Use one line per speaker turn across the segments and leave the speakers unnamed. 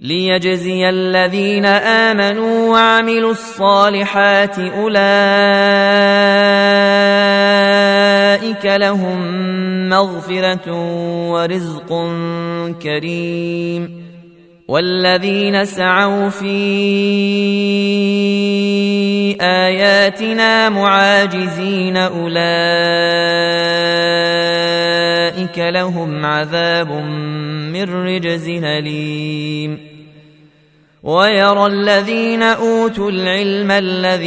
ليجزي الذين امنوا وعملوا الصالحات اولئك لهم مغفره ورزق كريم والذين سعوا في اياتنا معاجزين اولئك لهم عذاب من رجز اليم ويرى الذين أوتوا العلم الذي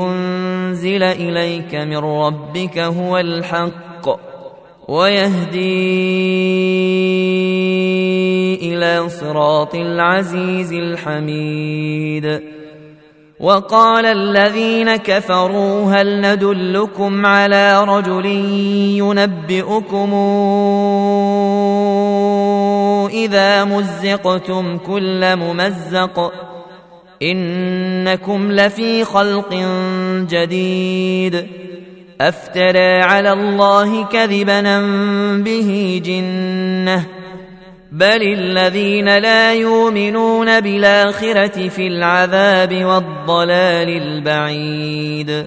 أنزل إليك من ربك هو الحق ويهدي إلى صراط العزيز الحميد. وقال الذين كفروا هل ندلكم على رجل ينبئكم إذا مزقتم كل ممزق إنكم لفي خلق جديد أفترى على الله كذبا به جنة بل الذين لا يؤمنون بالآخرة في العذاب والضلال البعيد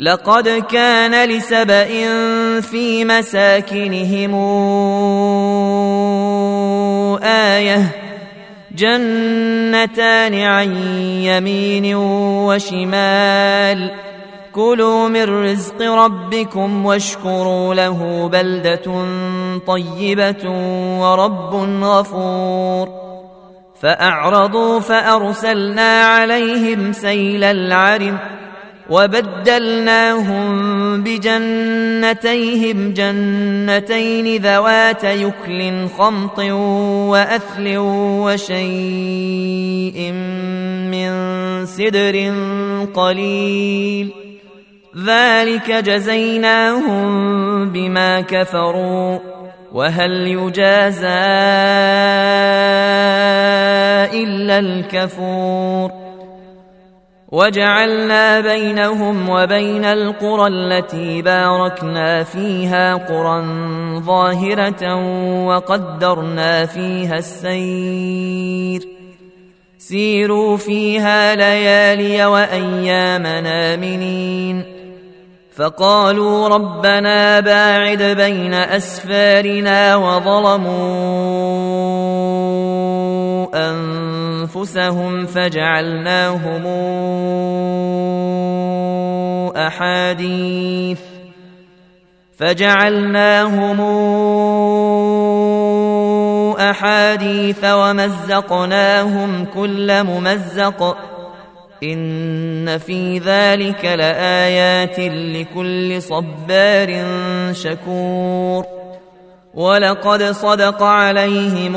لقد كان لسبأ في مساكنهم آية جنتان عن يمين وشمال. كلوا من رزق ربكم واشكروا له بلدة طيبة ورب غفور. فأعرضوا فأرسلنا عليهم سيل العرم وبدلناهم بجنتيهم جنتين ذوات يكل خمط وأثل وشيء من سدر قليل. ذلك جزيناهم بما كفروا. وهل يجازى إلا الكفور؟ وجعلنا بينهم وبين القرى التي باركنا فيها قرى ظاهرة وقدرنا فيها السير. سيروا فيها ليالي وايام نامنين فقالوا ربنا باعد بين أسفارنا وظلموا أنفسهم فجعلناهم أحاديث فجعلناهم أحاديث ومزقناهم كل ممزق إن في ذلك لآيات لكل صبار شكور ولقد صدق عليهم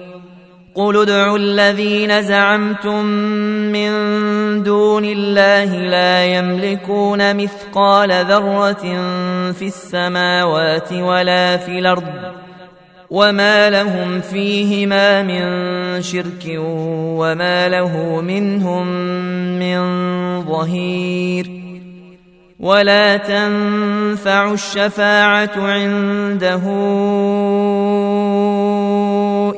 قل ادعوا الذين زعمتم من دون الله لا يملكون مثقال ذره في السماوات ولا في الأرض وما لهم فيهما من شرك وما له منهم من ظهير ولا تنفع الشفاعه عنده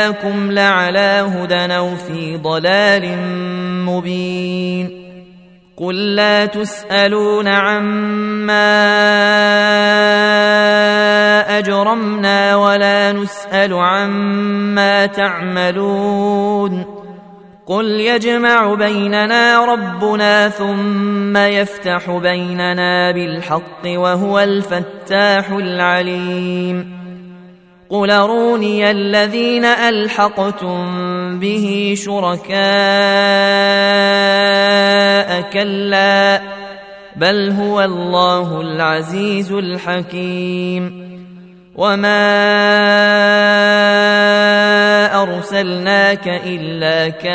اياكم لعلى هدى أو في ضلال مبين قل لا تسألون عما أجرمنا ولا نسأل عما تعملون قل يجمع بيننا ربنا ثم يفتح بيننا بالحق وهو الفتاح العليم قل أروني الذين ألحقتم به شركاء كلا بل هو الله العزيز الحكيم وما أرسلناك إلا كافة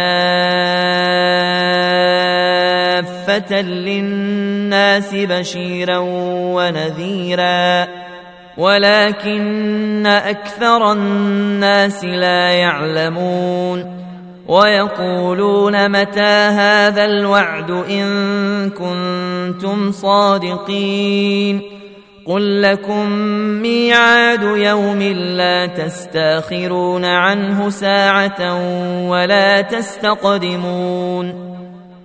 للناس بشيرا ونذيرا ولكن أكثر الناس لا يعلمون ويقولون متى هذا الوعد إن كنتم صادقين قل لكم ميعاد يوم لا تستأخرون عنه ساعة ولا تستقدمون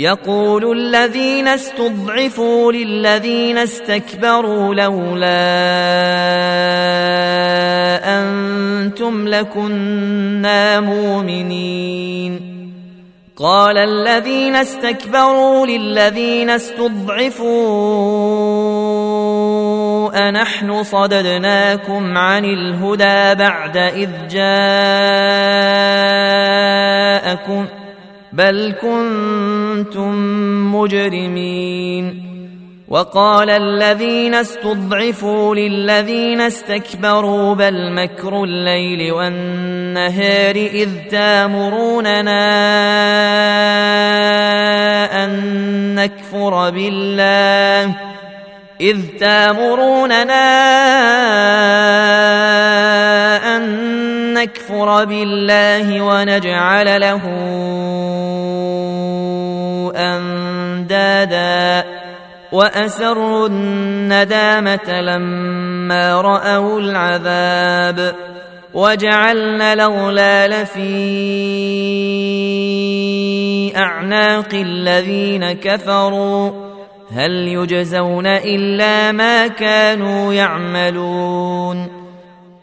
يقول الذين استضعفوا للذين استكبروا لولا أنتم لكنا مؤمنين. قال الذين استكبروا للذين استضعفوا أنحن صددناكم عن الهدى بعد إذ جاءكم بل كنتم مجرمين. وقال الذين استضعفوا للذين استكبروا بل مكر الليل والنهار إذ تامروننا أن نكفر بالله. إذ تامروننا أن نكفر بالله ونجعل له أندادا. وأسروا الندامة لما رأوا العذاب. وجعلنا الأغلال في أعناق الذين كفروا. هل يجزون إلا ما كانوا يعملون.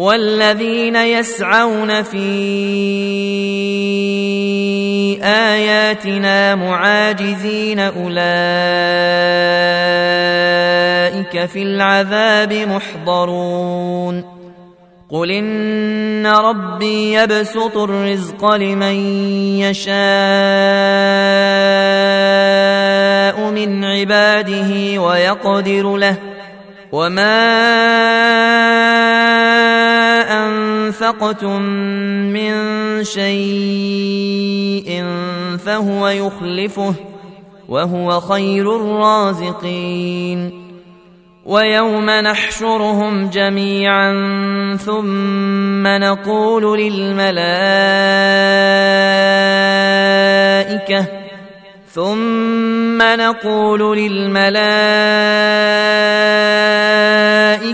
والذين يسعون في آياتنا معاجزين أولئك في العذاب محضرون. قل إن ربي يبسط الرزق لمن يشاء من عباده ويقدر له. وما أنفقتم من شيء فهو يخلفه وهو خير الرازقين ويوم نحشرهم جميعا ثم نقول للملائكة ثم نقول للملائكة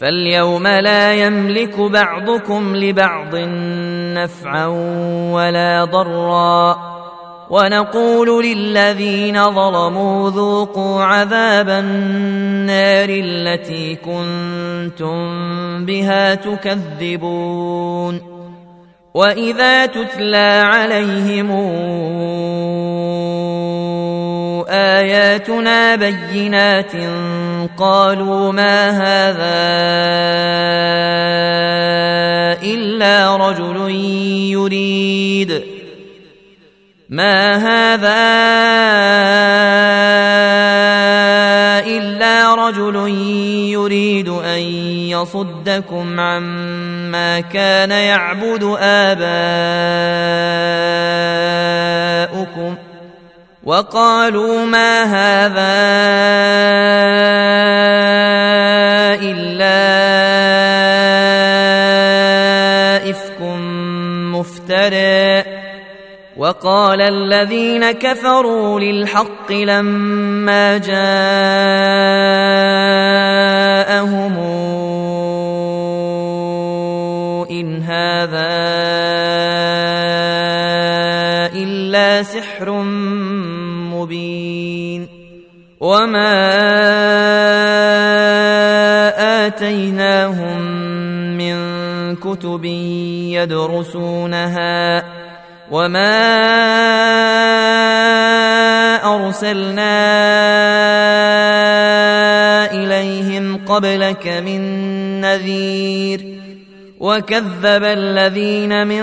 فاليوم لا يملك بعضكم لبعض نفعا ولا ضرا. ونقول للذين ظلموا ذوقوا عذاب النار التي كنتم بها تكذبون. وإذا تتلى عليهم آياتنا بينات قالوا ما هذا إلا رجل يريد. ما هذا إلا يصدكم عما كان يعبد آباؤكم. وقالوا ما هذا إلا إفك مفترى وقال الذين كفروا للحق لما جاءهم إن هذا إلا سحر مبين. وما آتيناهم من كتب يدرسونها. وما أرسلنا إليهم قبلك من نذير. وكذب الذين من